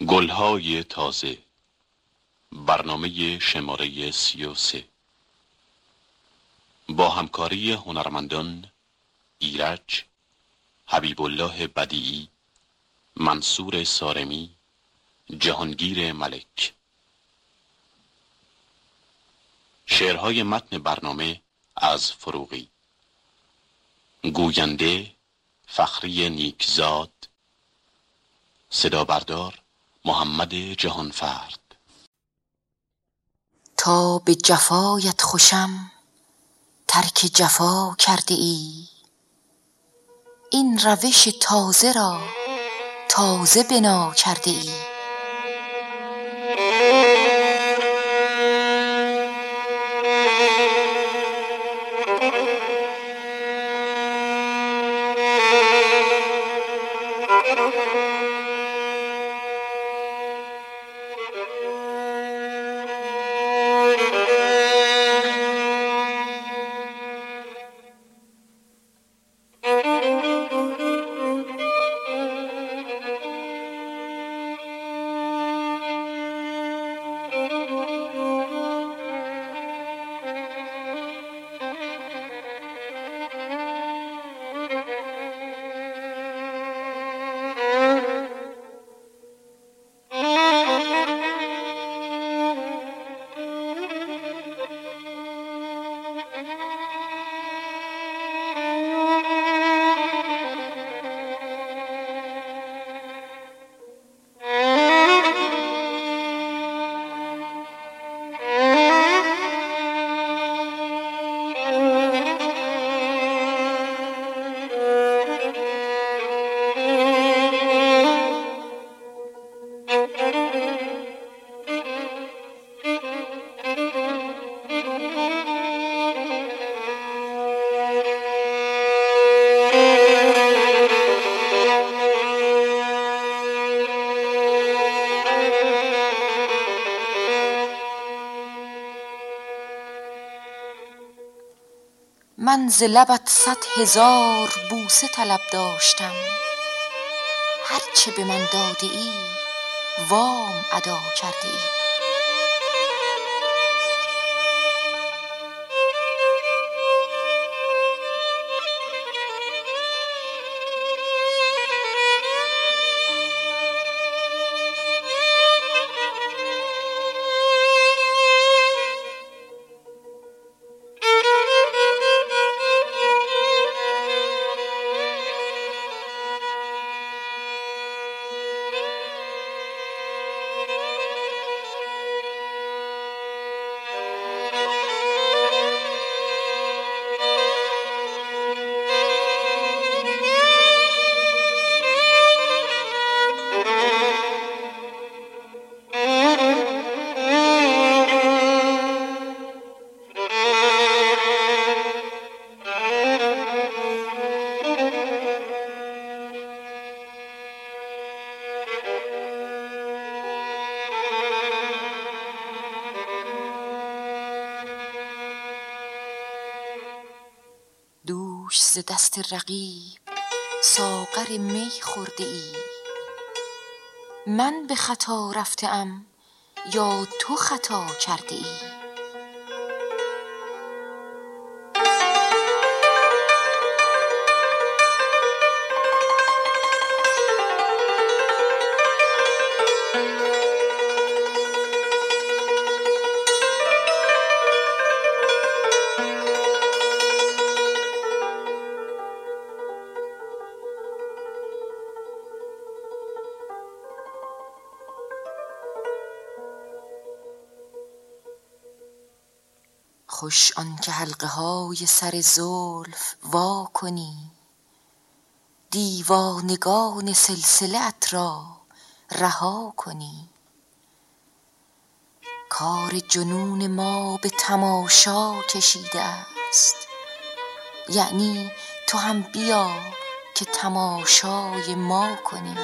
گلهای تازه برنامه شماره سی و سه. با همکاری هنرمندان ایرج حبیب الله بدیعی منصور سارمی جهانگیر ملک. شعرهای متن برنامه از فروغی. گوینده فخری نیکزاد. صدا بردار محمد جهانفرد. تا به جفایت خوشم ترک جفا کرده ای این روش تازه را تازه بنا کرده ای من ز لبت صد هزار بوسه طلب داشتم. هرچه به من داده ای وام ادا کرده ای. دوش ز دست رقیب ساغر می خورده ای. من به خطا رفته ام یا تو خطا کرده ای؟ خوش آنکه حلقه های سر زلف وا کنی. دیوانگان سلسله ات را رها کنی. کار جنون ما به تماشا کشیده است. یعنی تو هم بیا که تماشای ما کنی.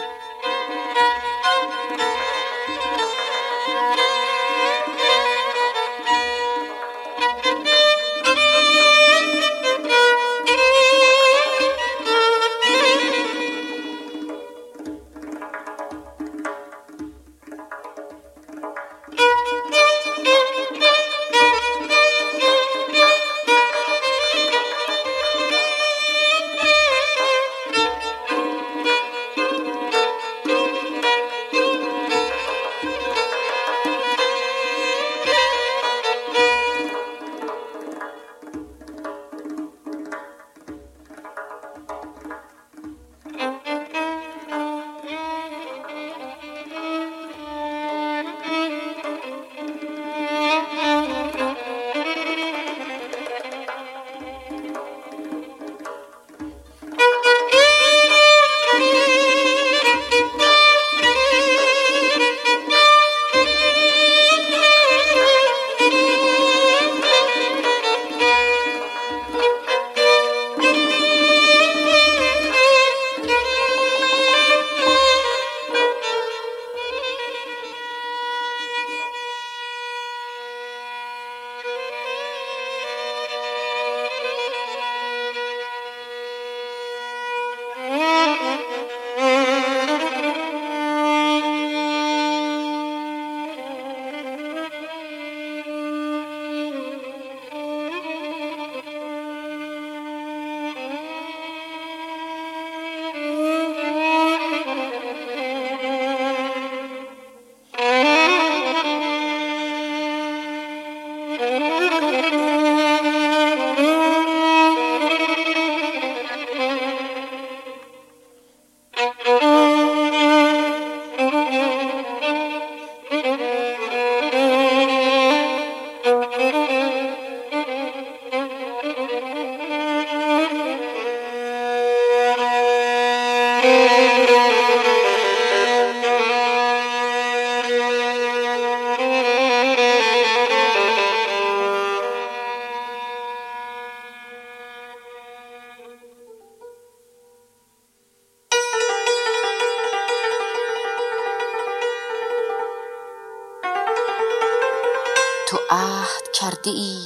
عهد کرده ای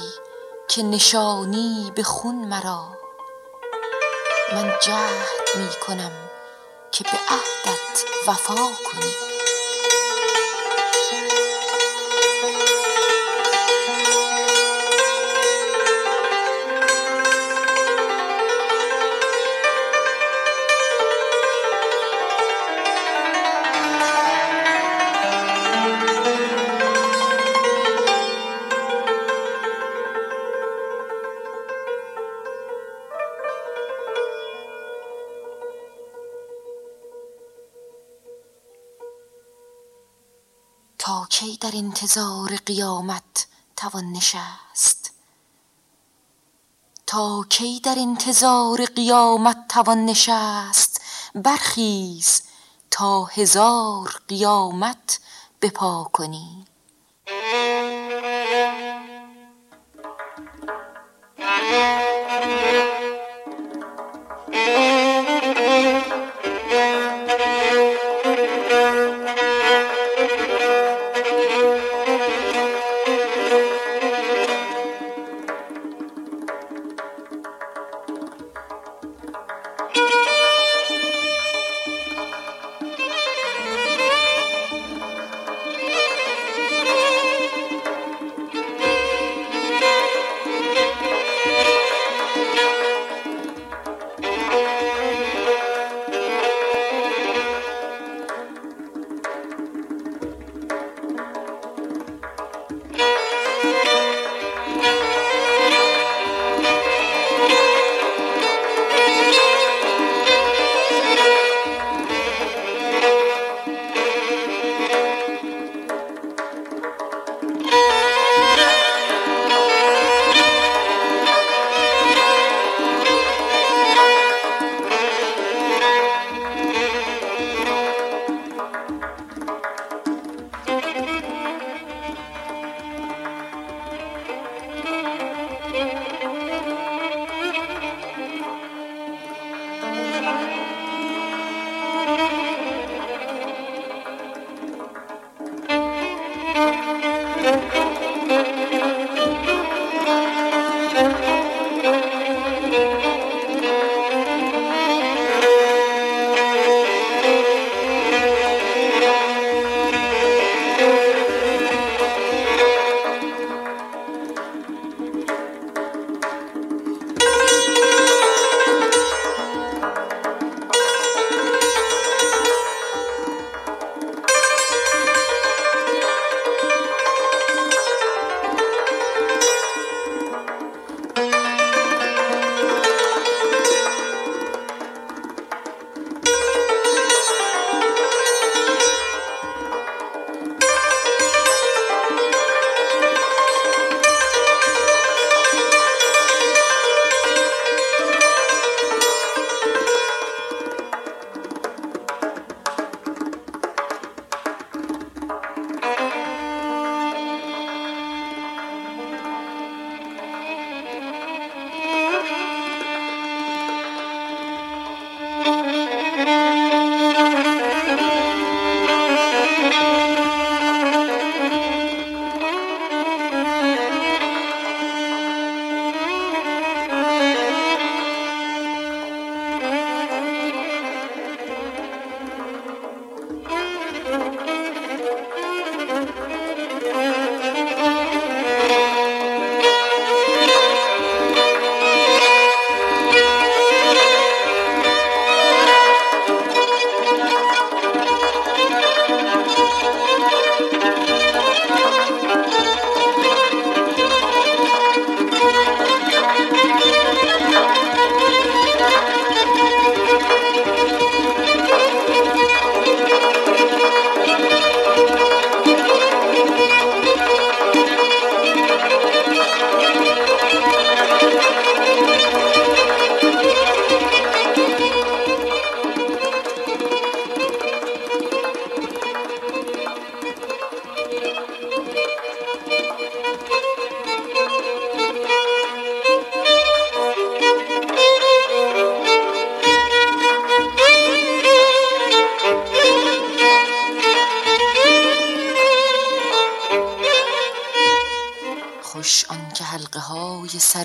که نشانی به خون مرا. من جهد می کنم که به عهدت وفا کنی. انتظار قیامت توان نشست تا کی در انتظار قیامت توان نشست برخیز تا هزار قیامت بپا کنی.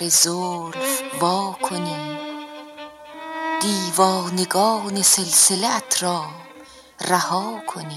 سر زلف وا کنی. دیوانگان سلسله را رها کنی.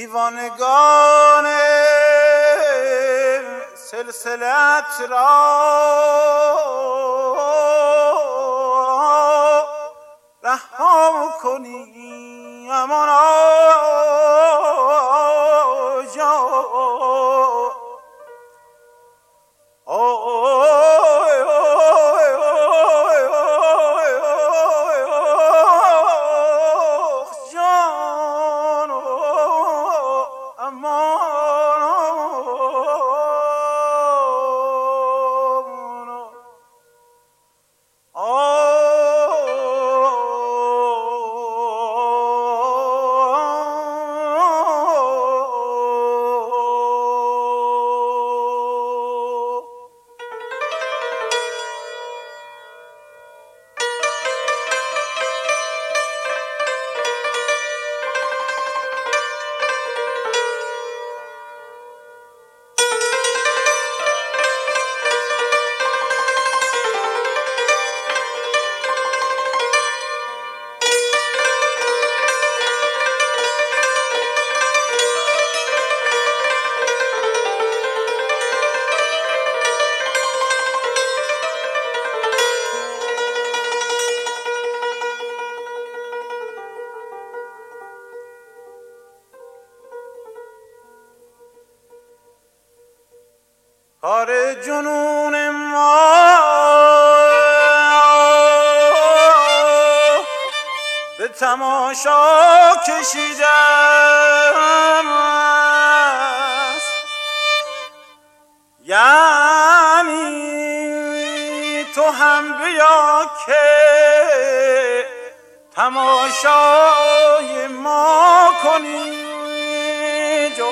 دیوانگان سلسلت را رها کنی امان کشیدم است یعنی تو هم بیا که تماشای ما کنی کی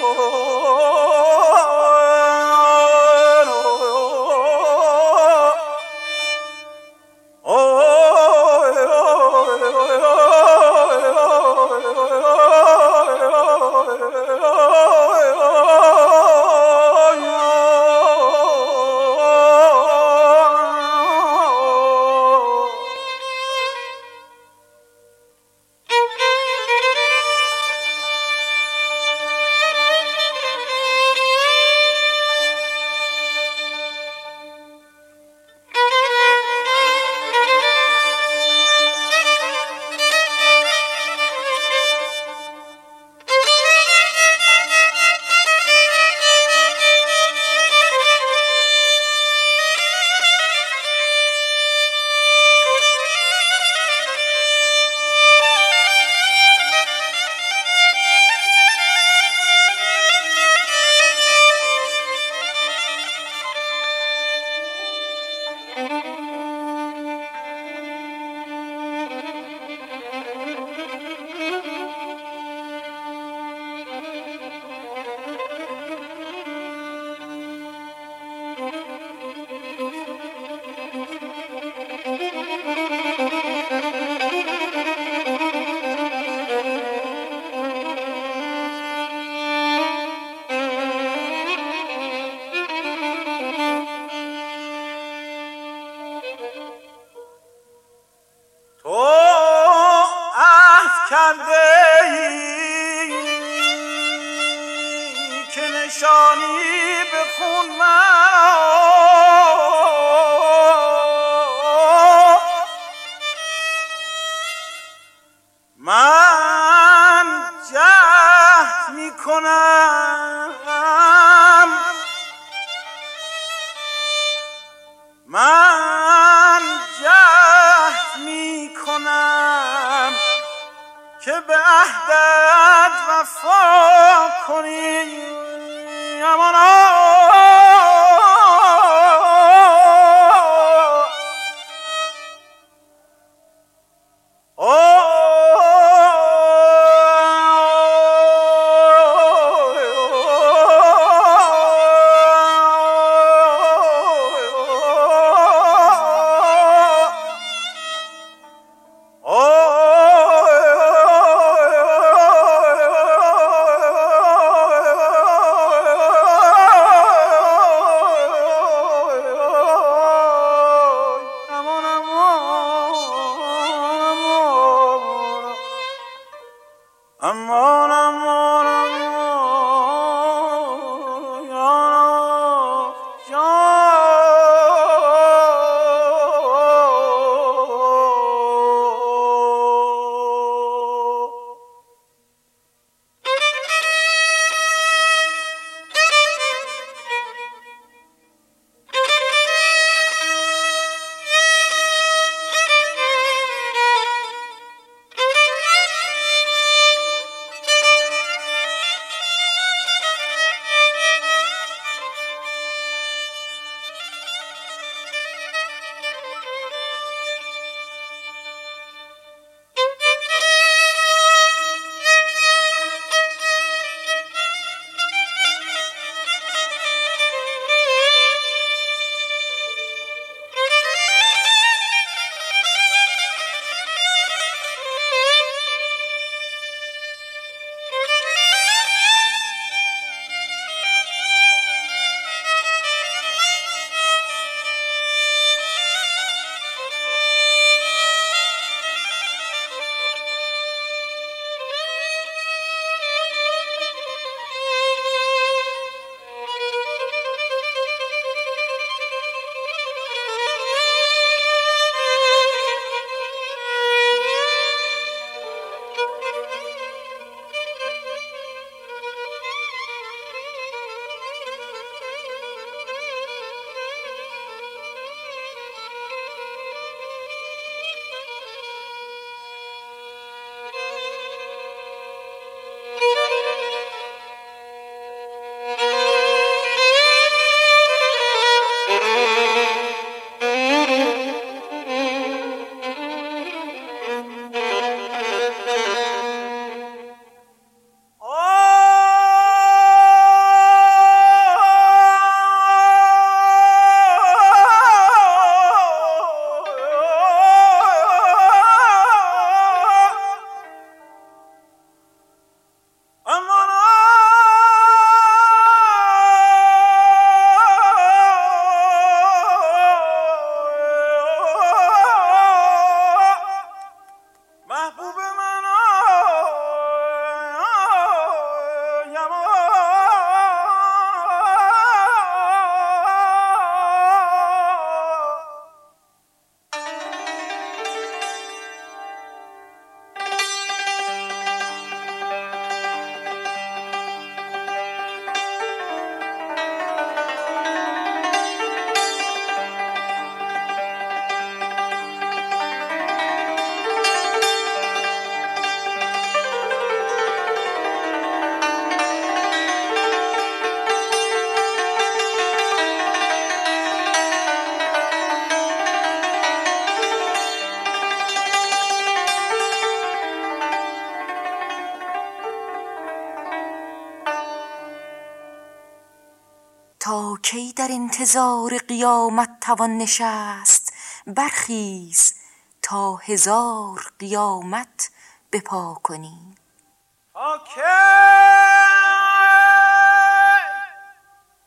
انتظار قیامت توان نشست. برخیز تا هزار قیامت بپا کنیم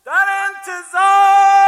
در انتظار!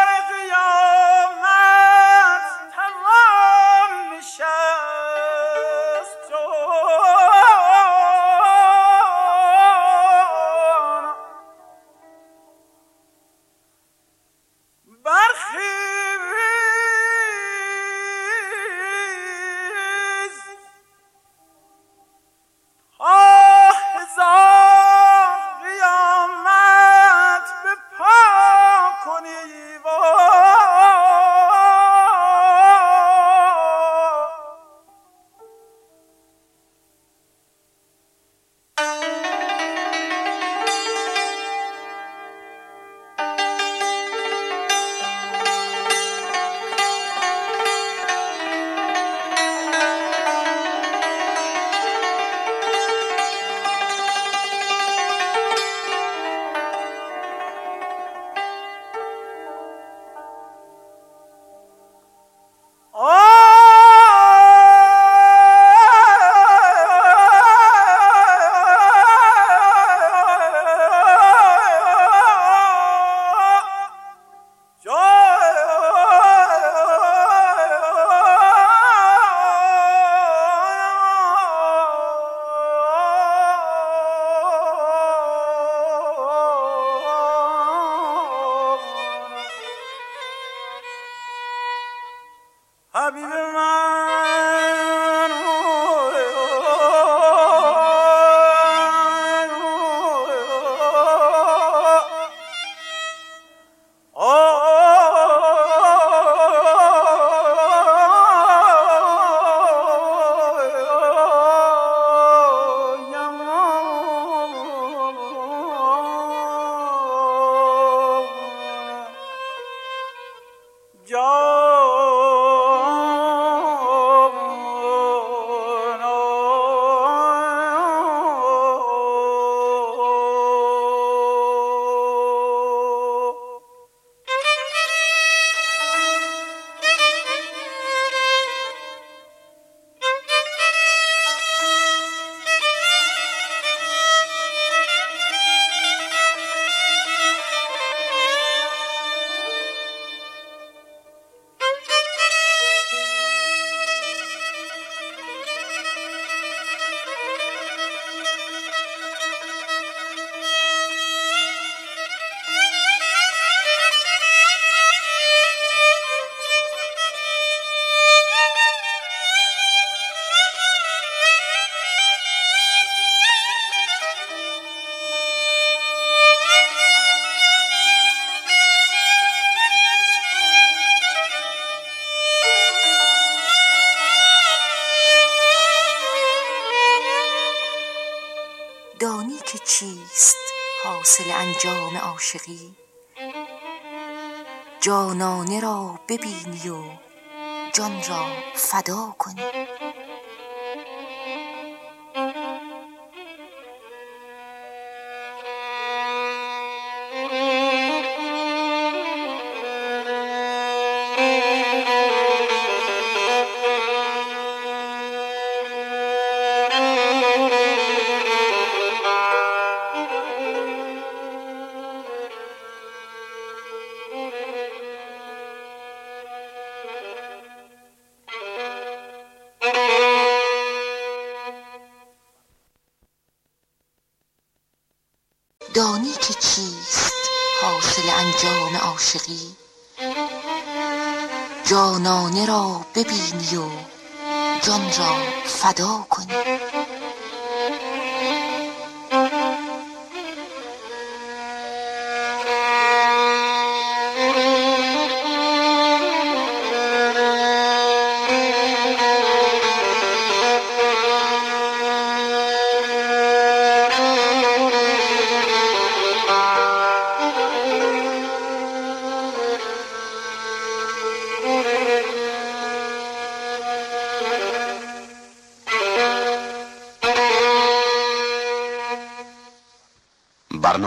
چیست؟ حاصل انجام عاشقی. جانانه را ببینی و جان را فدا کنی. دانی که چیست حاصل انجام عاشقی؟ جانانه را ببینی و جان را فدا کنی.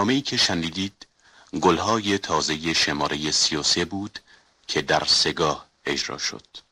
برنامه‌ای که شنیدید گلهای تازه شماره 33 بود که در سگاه اجرا شد.